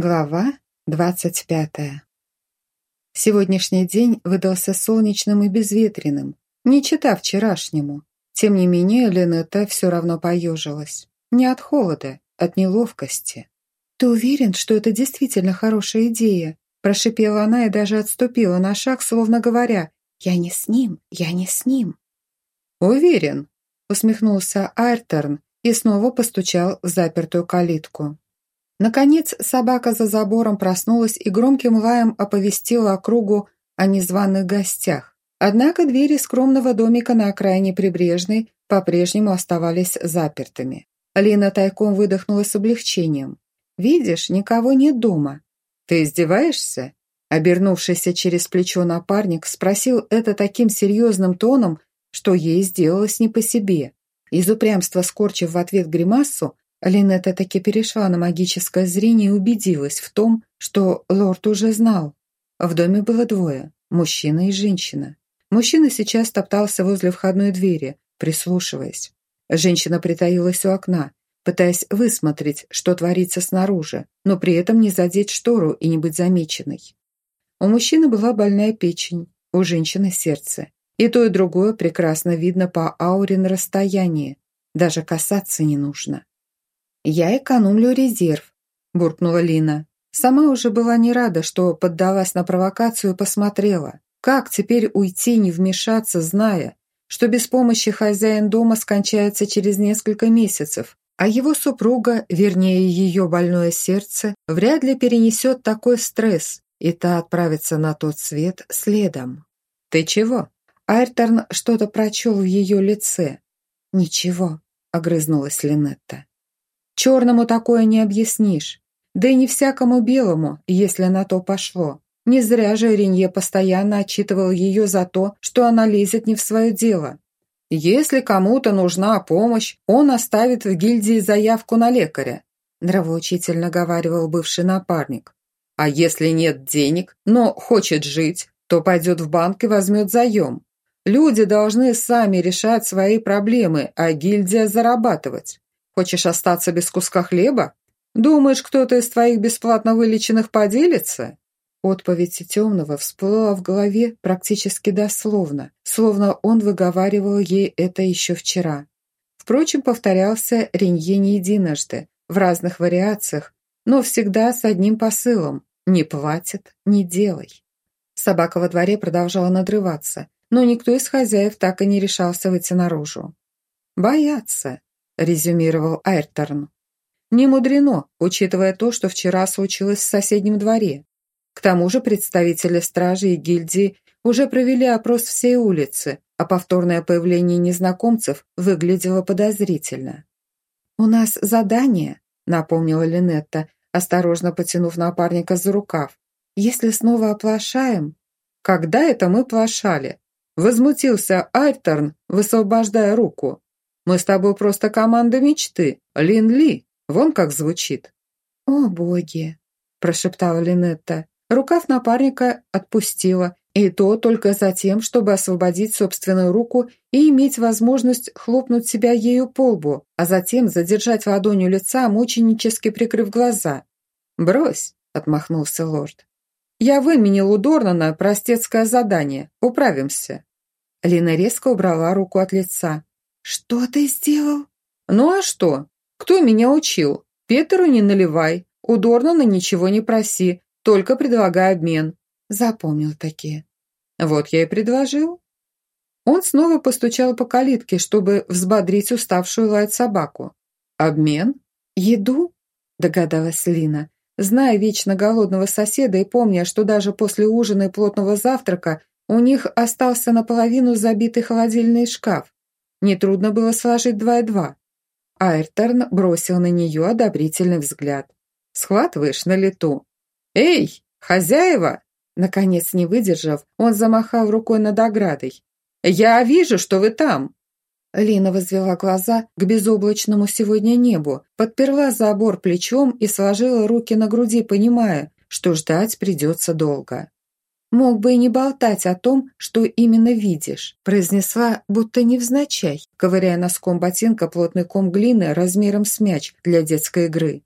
Глава двадцать пятая. Сегодняшний день выдался солнечным и безветренным, не чита вчерашнему. Тем не менее, Ленета все равно поежилась. Не от холода, от неловкости. «Ты уверен, что это действительно хорошая идея?» Прошипела она и даже отступила на шаг, словно говоря, «Я не с ним, я не с ним». «Уверен», — усмехнулся Айрторн и снова постучал в запертую калитку. Наконец собака за забором проснулась и громким лаем оповестила округу о незваных гостях. Однако двери скромного домика на окраине Прибрежной по-прежнему оставались запертыми. Лина тайком выдохнула с облегчением. «Видишь, никого нет дома». «Ты издеваешься?» Обернувшийся через плечо напарник спросил это таким серьезным тоном, что ей сделалось не по себе. Из упрямства скорчив в ответ гримасу, Линетта таки перешла на магическое зрение и убедилась в том, что лорд уже знал. В доме было двое – мужчина и женщина. Мужчина сейчас топтался возле входной двери, прислушиваясь. Женщина притаилась у окна, пытаясь высмотреть, что творится снаружи, но при этом не задеть штору и не быть замеченной. У мужчины была больная печень, у женщины сердце. И то, и другое прекрасно видно по ауре на расстоянии. Даже касаться не нужно. «Я экономлю резерв», – буркнула Лина. Сама уже была не рада, что поддалась на провокацию и посмотрела. Как теперь уйти, не вмешаться, зная, что без помощи хозяин дома скончается через несколько месяцев, а его супруга, вернее ее больное сердце, вряд ли перенесет такой стресс, и та отправится на тот свет следом. «Ты чего?» Айрторн что-то прочел в ее лице. «Ничего», — огрызнулась Линетта. Черному такое не объяснишь. Да и не всякому белому, если на то пошло. Не зря же Ренье постоянно отчитывал ее за то, что она лезет не в свое дело. Если кому-то нужна помощь, он оставит в гильдии заявку на лекаря, нравоучительно говаривал бывший напарник. А если нет денег, но хочет жить, то пойдет в банк и возьмет заем. Люди должны сами решать свои проблемы, а гильдия зарабатывать. Хочешь остаться без куска хлеба? Думаешь, кто-то из твоих бесплатно вылеченных поделится?» Отповедь темного всплыла в голове практически дословно, словно он выговаривал ей это еще вчера. Впрочем, повторялся Ренье не единожды, в разных вариациях, но всегда с одним посылом «не платит, не делай». Собака во дворе продолжала надрываться, но никто из хозяев так и не решался выйти наружу. «Боятся», резюмировал Айрторн. Не мудрено, учитывая то, что вчера случилось в соседнем дворе. К тому же представители стражи и гильдии уже провели опрос всей улицы, а повторное появление незнакомцев выглядело подозрительно. «У нас задание», — напомнила Линетта, осторожно потянув напарника за рукав. «Если снова оплошаем...» «Когда это мы плашали?» Возмутился Айрторн, высвобождая руку. Мы с тобой просто команда мечты. Лин Ли. Вон как звучит». «О, боги!» – прошептала Линетта. Рукав напарника отпустила, и то только за тем, чтобы освободить собственную руку и иметь возможность хлопнуть себя ею по лбу, а затем задержать ладонью лица, мученически прикрыв глаза. «Брось!» – отмахнулся лорд. «Я выменил у Дорнана простецкое задание. Управимся». Лина резко убрала руку от лица. «Что ты сделал?» «Ну а что? Кто меня учил? Петеру не наливай, у Дорнана ничего не проси, только предлагай обмен». Запомнил такие. Вот я и предложил. Он снова постучал по калитке, чтобы взбодрить уставшую лаять собаку. «Обмен? Еду?» – догадалась Лина. Зная вечно голодного соседа и помня, что даже после ужина и плотного завтрака у них остался наполовину забитый холодильный шкаф. Нетрудно было сложить два и два. Айрторн бросил на нее одобрительный взгляд. «Схватываешь на лету». «Эй, хозяева!» Наконец, не выдержав, он замахал рукой над оградой. «Я вижу, что вы там!» Лина возвела глаза к безоблачному сегодня небу, подперла забор плечом и сложила руки на груди, понимая, что ждать придется долго. «Мог бы и не болтать о том, что именно видишь», произнесла, будто невзначай, ковыряя носком ботинка плотный ком глины размером с мяч для детской игры.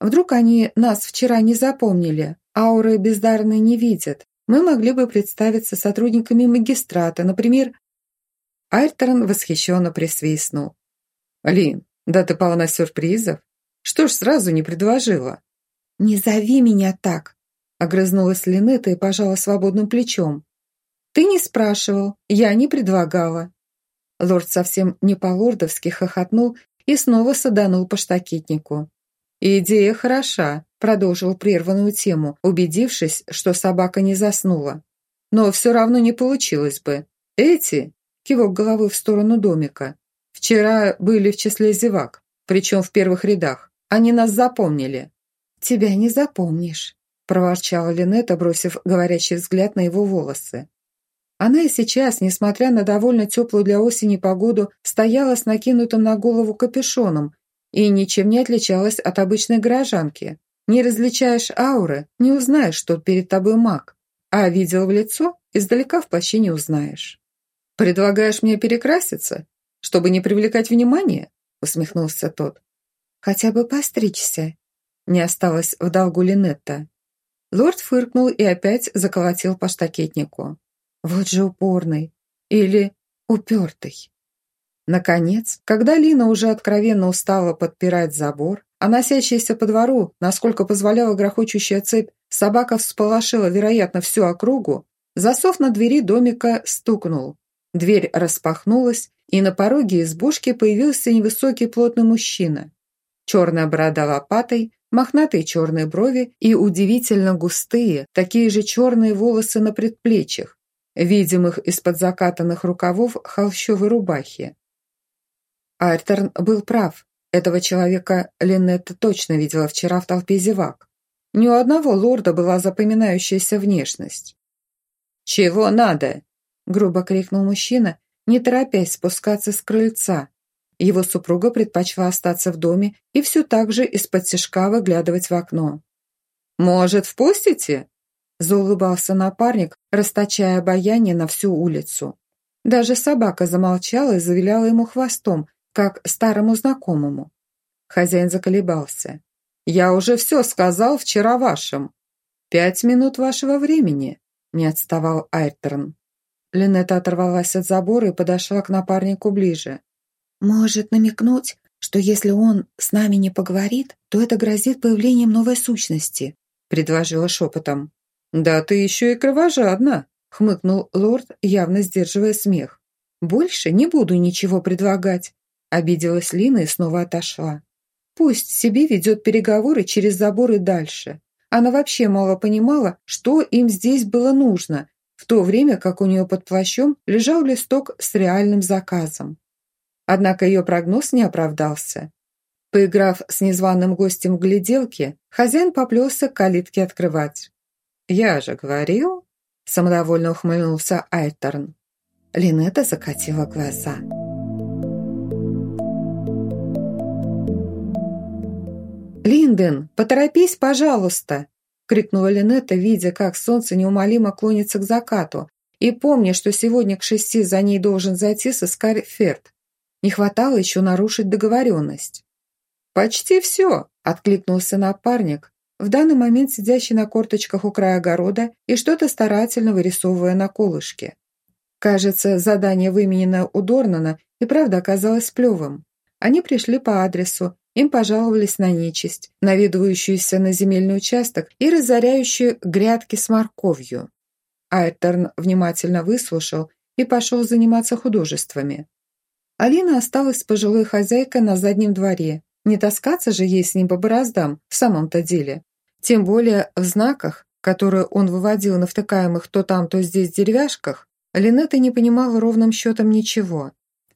Вдруг они нас вчера не запомнили, ауры бездарные не видят. Мы могли бы представиться сотрудниками магистрата, например...» Альтерн восхищенно присвистнул. «Лин, да ты полна сюрпризов. Что ж сразу не предложила?» «Не зови меня так!» Огрызнулась Линетта и пожала свободным плечом. «Ты не спрашивал, я не предлагала». Лорд совсем не по-лордовски хохотнул и снова саданул по штакетнику. «Идея хороша», – продолжил прерванную тему, убедившись, что собака не заснула. «Но все равно не получилось бы. Эти?» – кивок головы в сторону домика. «Вчера были в числе зевак, причем в первых рядах. Они нас запомнили». «Тебя не запомнишь», – проворчала Линетта, бросив говорящий взгляд на его волосы. Она и сейчас, несмотря на довольно теплую для осени погоду, стояла с накинутым на голову капюшоном и ничем не отличалась от обычной горожанки. Не различаешь ауры, не узнаешь, что перед тобой маг, а видел в лицо, издалека в плаще не узнаешь. «Предлагаешь мне перекраситься, чтобы не привлекать внимания?» усмехнулся тот. «Хотя бы постричься», не осталось в долгу Линетта. Лорд фыркнул и опять заколотил по штакетнику. Вот же упорный. Или упертый. Наконец, когда Лина уже откровенно устала подпирать забор, а носящаяся по двору, насколько позволяла грохочущая цепь, собака всполошила, вероятно, всю округу, засов на двери домика стукнул. Дверь распахнулась, и на пороге избушки появился невысокий плотный мужчина. Черная борода лопатой, мохнатые черные брови и удивительно густые, такие же черные волосы на предплечьях, видимых из-под закатанных рукавов холщовой рубахи. Альтерн был прав. Этого человека Линетта точно видела вчера в толпе зевак. Ни у одного лорда была запоминающаяся внешность. «Чего надо?» – грубо крикнул мужчина, не торопясь спускаться с крыльца. Его супруга предпочла остаться в доме и все так же из-под тяжка выглядывать в окно. «Может, впустите?» Заулыбался напарник, расточая обаяние на всю улицу. Даже собака замолчала и завиляла ему хвостом, как старому знакомому. Хозяин заколебался. «Я уже все сказал вчера вашим. Пять минут вашего времени», — не отставал Айтерн. Линетта оторвалась от забора и подошла к напарнику ближе. «Может намекнуть, что если он с нами не поговорит, то это грозит появлением новой сущности», — предложила шепотом. «Да ты еще и кровожадна», — хмыкнул лорд, явно сдерживая смех. «Больше не буду ничего предлагать», — обиделась Лина и снова отошла. «Пусть себе ведет переговоры через забор и дальше. Она вообще мало понимала, что им здесь было нужно, в то время как у нее под плащом лежал листок с реальным заказом. Однако ее прогноз не оправдался. Поиграв с незваным гостем в гляделке, хозяин поплелся к калитке открывать. «Я же говорил», – самодовольно ухмыльнулся Айтерн. Линетта закатила глаза. «Линден, поторопись, пожалуйста!» – крикнула Линетта, видя, как солнце неумолимо клонится к закату, и помня, что сегодня к шести за ней должен зайти сыскарь Ферд. Не хватало еще нарушить договоренность. «Почти все!» – откликнулся напарник, в данный момент сидящий на корточках у края огорода и что-то старательно вырисовывая на колышке. Кажется, задание, вымененное у Дорнана, и правда оказалось плевым. Они пришли по адресу, им пожаловались на нечисть, наведывающуюся на земельный участок и разоряющую грядки с морковью. Айтерн внимательно выслушал и пошел заниматься художествами. Алина осталась с пожилой хозяйкой на заднем дворе. Не таскаться же ей с ним по бороздам, в самом-то деле. Тем более в знаках, которые он выводил на втыкаемых то там, то здесь деревяшках, Линетта не понимала ровным счетом ничего.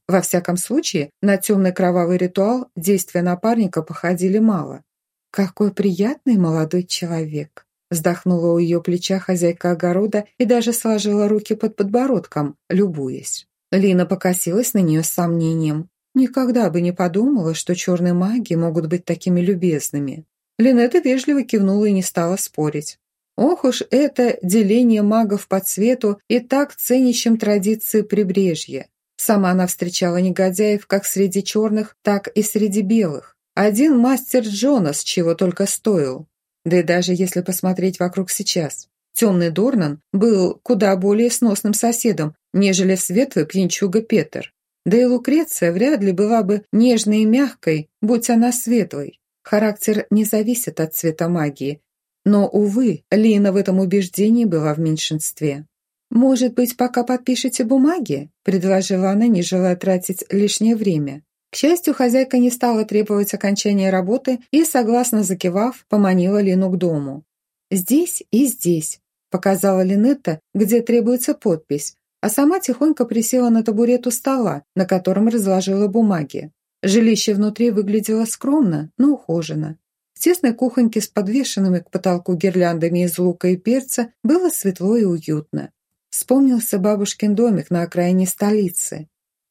Во всяком случае, на темный кровавый ритуал действия напарника походили мало. «Какой приятный молодой человек!» Вздохнула у ее плеча хозяйка огорода и даже сложила руки под подбородком, любуясь. Лина покосилась на нее с сомнением. Никогда бы не подумала, что черные маги могут быть такими любезными. Линетта вежливо кивнула и не стала спорить. Ох уж это деление магов по цвету и так ценящим традиции прибрежья. Сама она встречала негодяев как среди черных, так и среди белых. Один мастер Джонас чего только стоил. Да и даже если посмотреть вокруг сейчас, темный Дорнан был куда более сносным соседом, нежели светлый пьянчуга Петер. Да и Лукреция вряд ли была бы нежной и мягкой, будь она светлой. Характер не зависит от цвета магии. Но, увы, Лина в этом убеждении была в меньшинстве. «Может быть, пока подпишете бумаги?» – предложила она, не желая тратить лишнее время. К счастью, хозяйка не стала требовать окончания работы и, согласно закивав, поманила Лину к дому. «Здесь и здесь», – показала Линетта, где требуется подпись, а сама тихонько присела на табурет у стола, на котором разложила бумаги. Жилище внутри выглядело скромно, но ухоженно. В тесной кухоньке с подвешенными к потолку гирляндами из лука и перца было светло и уютно. Вспомнился бабушкин домик на окраине столицы.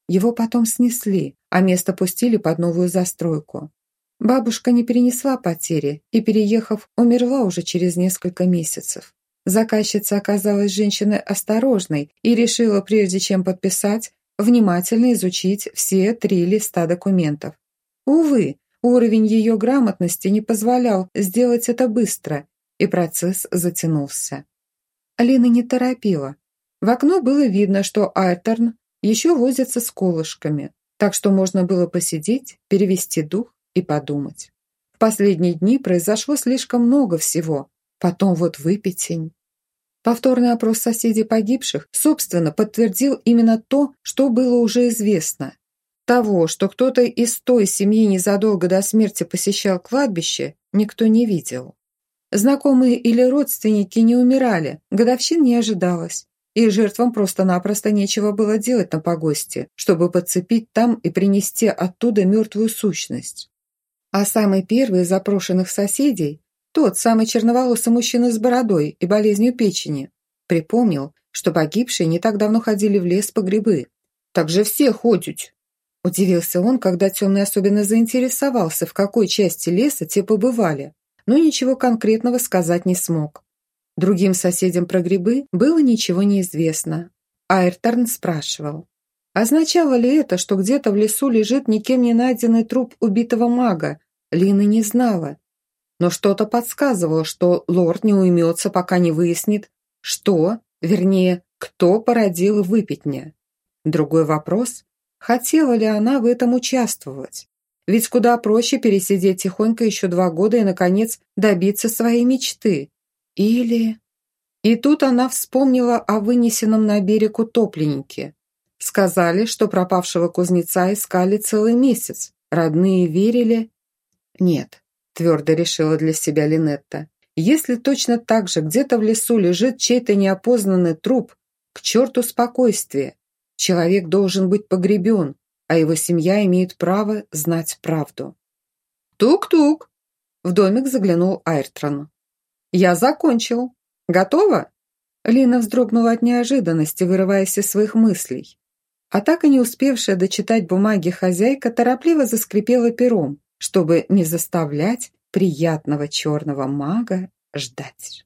Его потом снесли, а место пустили под новую застройку. Бабушка не перенесла потери и, переехав, умерла уже через несколько месяцев. Заказчица оказалась женщиной осторожной и решила, прежде чем подписать, внимательно изучить все три листа документов. Увы, уровень ее грамотности не позволял сделать это быстро, и процесс затянулся. Алина не торопила, в окно было видно, что Айтерн еще возится с колышками, так что можно было посидеть, перевести дух и подумать. В последние дни произошло слишком много всего, потом вот выпятень. Повторный опрос соседей погибших, собственно, подтвердил именно то, что было уже известно. Того, что кто-то из той семьи незадолго до смерти посещал кладбище, никто не видел. Знакомые или родственники не умирали, годовщин не ожидалось и жертвам просто-напросто нечего было делать на погосте, чтобы подцепить там и принести оттуда мертвую сущность. А самый первый из запрошенных соседей, тот самый черноволосый мужчина с бородой и болезнью печени, припомнил, что погибшие не так давно ходили в лес по грибы. «Так же все ходят!» Удивился он, когда темный особенно заинтересовался, в какой части леса те побывали, но ничего конкретного сказать не смог. Другим соседям про грибы было ничего не известно. Айрторн спрашивал. Означало ли это, что где-то в лесу лежит никем не найденный труп убитого мага? Лина не знала. Но что-то подсказывало, что лорд не уймется, пока не выяснит, что, вернее, кто породил выпитня. Другой вопрос – хотела ли она в этом участвовать? Ведь куда проще пересидеть тихонько еще два года и, наконец, добиться своей мечты. Или... И тут она вспомнила о вынесенном на берег утопленнике. Сказали, что пропавшего кузнеца искали целый месяц. Родные верили... Нет, твердо решила для себя Линетта. Если точно так же где-то в лесу лежит чей-то неопознанный труп, к черту спокойствие. Человек должен быть погребен, а его семья имеет право знать правду. «Тук-тук!» В домик заглянул Айртрон. «Я закончил. Готова?» Лина вздрогнула от неожиданности, вырываясь из своих мыслей. А так и не успевшая дочитать бумаги хозяйка торопливо заскрипела пером, чтобы не заставлять приятного черного мага ждать.